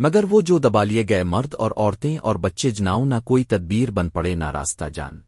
مگر وہ جو دبا لیے گئے مرد اور عورتیں اور بچے جناؤں نہ کوئی تدبیر بن پڑے نہ راستہ جان۔